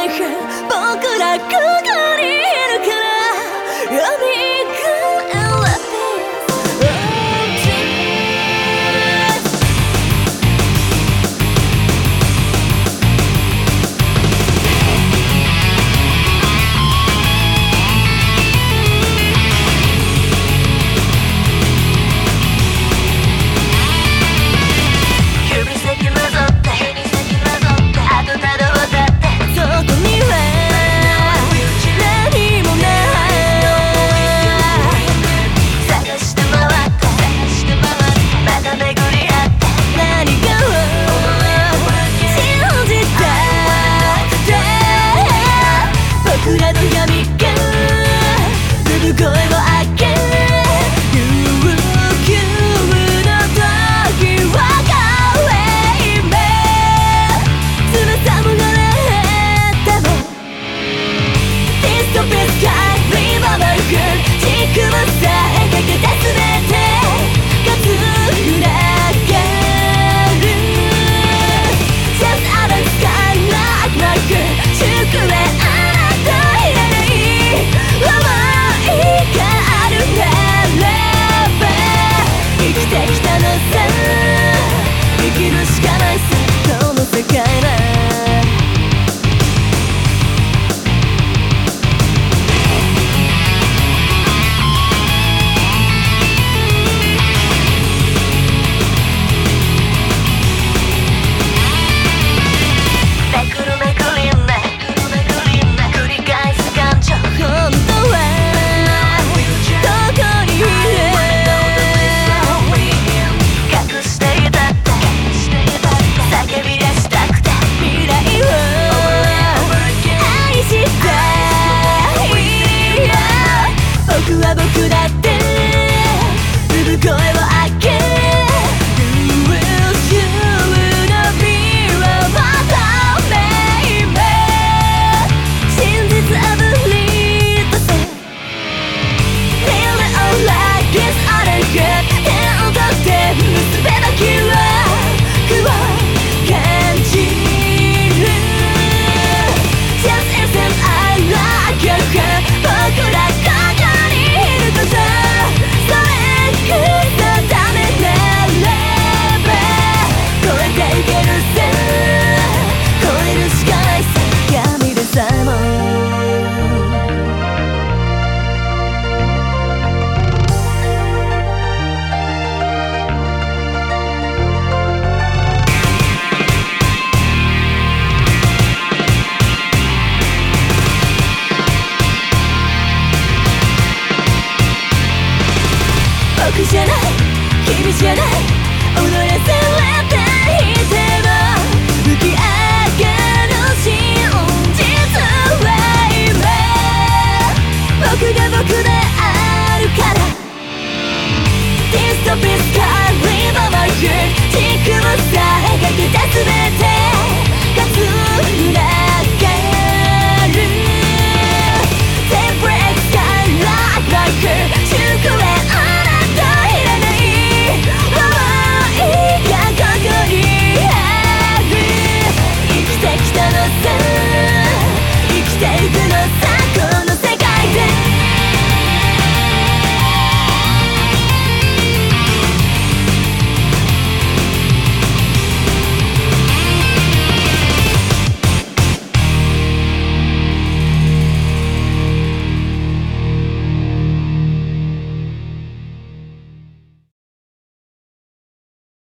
ない僕らくがストピスカーリバーマーク軸をさえかけて全て。僕は僕だない。君じゃない。踊らされて